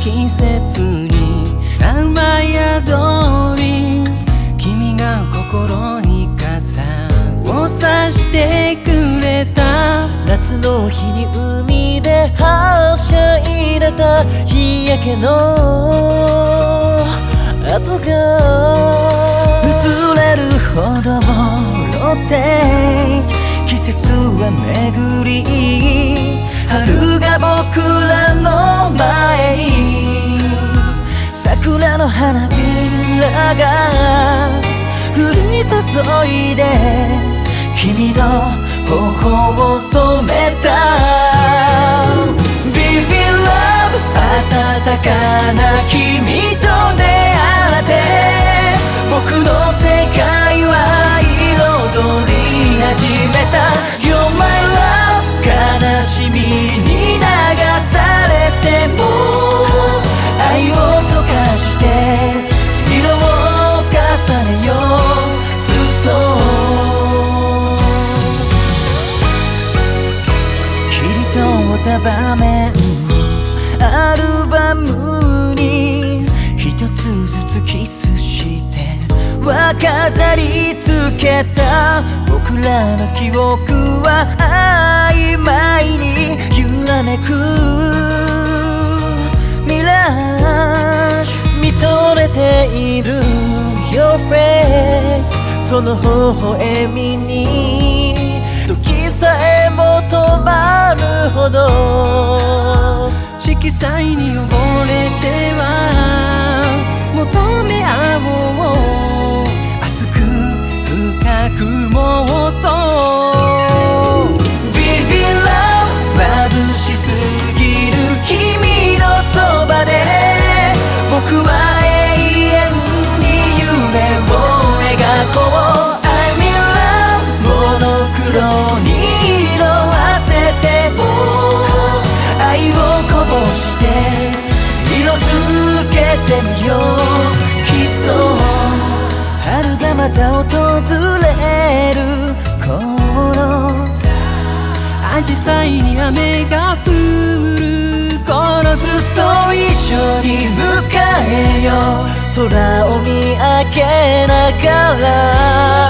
季節に雨宿り君が心に傘をさしてくれた夏の日に海ではしゃいでた日焼けの跡が注いで君の頬を染めた。Vivi Love 暖かな君。った場面アルバムに一つずつキスして。は飾りつけた。僕らの記憶は曖昧に揺らめく。ミラージュ見とれている。Your face その微笑みにえも止まるほど。色彩に溺れてが訪れる。頃アジサイに雨が降る。頃ずっと一緒に迎えよう。空を見上げながら。